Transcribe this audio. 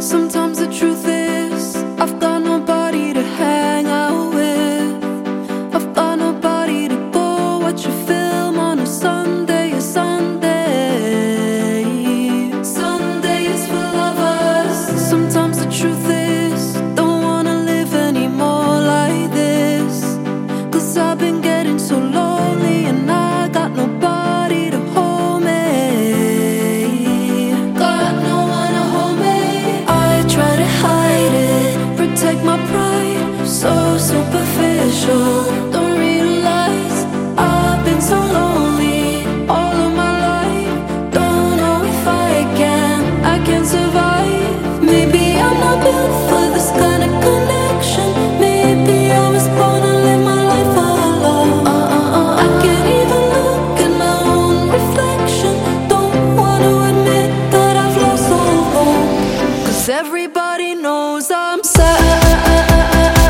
Sometimes the truth is, knows I'm sad.